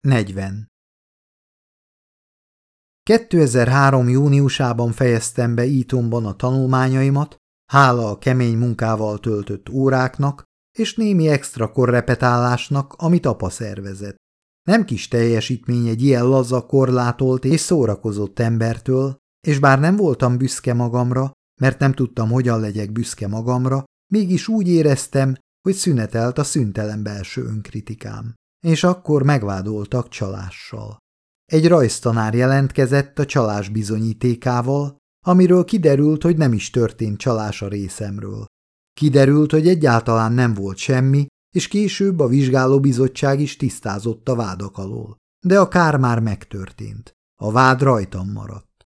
40. 2003. júniusában fejeztem be Etonban a tanulmányaimat, hála a kemény munkával töltött óráknak és némi extra korrepetálásnak, amit apa szervezett. Nem kis teljesítmény egy ilyen laza, korlátolt és szórakozott embertől, és bár nem voltam büszke magamra, mert nem tudtam, hogyan legyek büszke magamra, mégis úgy éreztem, hogy szünetelt a szüntelen belső önkritikám és akkor megvádoltak csalással. Egy rajztanár jelentkezett a csalás bizonyítékával, amiről kiderült, hogy nem is történt csalás a részemről. Kiderült, hogy egyáltalán nem volt semmi, és később a vizsgálóbizottság is tisztázott a vádak alól. De a kár már megtörtént. A vád rajtam maradt.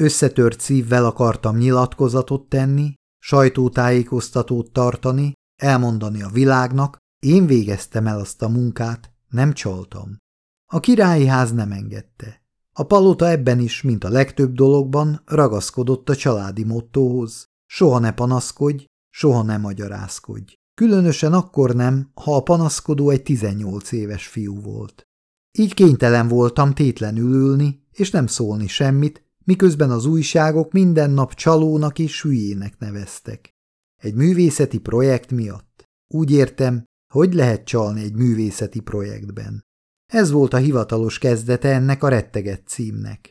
Összetört szívvel akartam nyilatkozatot tenni, sajtótájékoztatót tartani, elmondani a világnak, én végeztem el azt a munkát, nem csaltam. A királyi ház nem engedte. A palota ebben is, mint a legtöbb dologban, ragaszkodott a családi mottóhoz. Soha ne panaszkodj, soha ne magyarázkodj. Különösen akkor nem, ha a panaszkodó egy 18 éves fiú volt. Így kénytelen voltam tétlenül ülni, és nem szólni semmit, miközben az újságok minden nap csalónak és hülyének neveztek. Egy művészeti projekt miatt. Úgy értem, hogy lehet csalni egy művészeti projektben? Ez volt a hivatalos kezdete ennek a retteget címnek.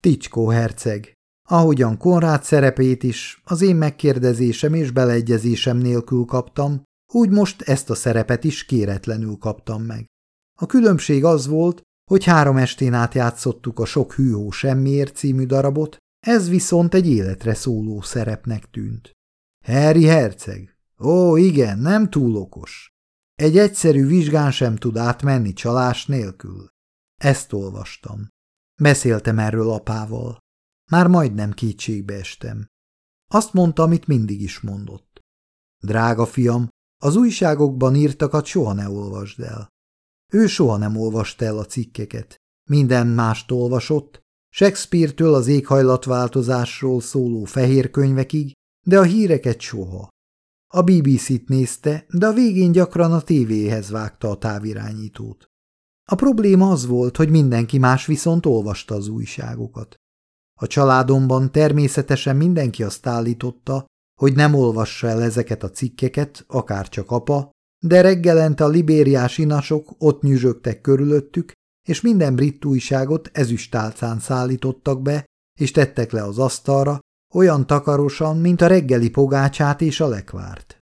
Ticskó herceg. Ahogyan Konrád szerepét is az én megkérdezésem és beleegyezésem nélkül kaptam, úgy most ezt a szerepet is kéretlenül kaptam meg. A különbség az volt, hogy három estén át játszottuk a Sok hűhó semmiért című darabot, ez viszont egy életre szóló szerepnek tűnt. Harry herceg? Ó, igen, nem túl okos. Egy egyszerű vizsgán sem tud átmenni csalás nélkül. Ezt olvastam. Beszéltem erről apával. Már majdnem kétségbe estem. Azt mondta, amit mindig is mondott. Drága fiam, az újságokban írtakat soha ne olvasd el. Ő soha nem olvasta el a cikkeket. Minden mást olvasott, Shakespeare-től az éghajlatváltozásról szóló fehér könyvekig, de a híreket soha. A BBC-t nézte, de a végén gyakran a tévéhez vágta a távirányítót. A probléma az volt, hogy mindenki más viszont olvasta az újságokat. A családomban természetesen mindenki azt állította, hogy nem olvassa el ezeket a cikkeket, akár csak apa, de reggelente a libériás inasok ott nyüzsögtek körülöttük, és minden brit újságot ezüstálcán szállítottak be, és tettek le az asztalra, olyan takarosan, mint a reggeli pogácsát és a lekvárt.